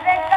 tarde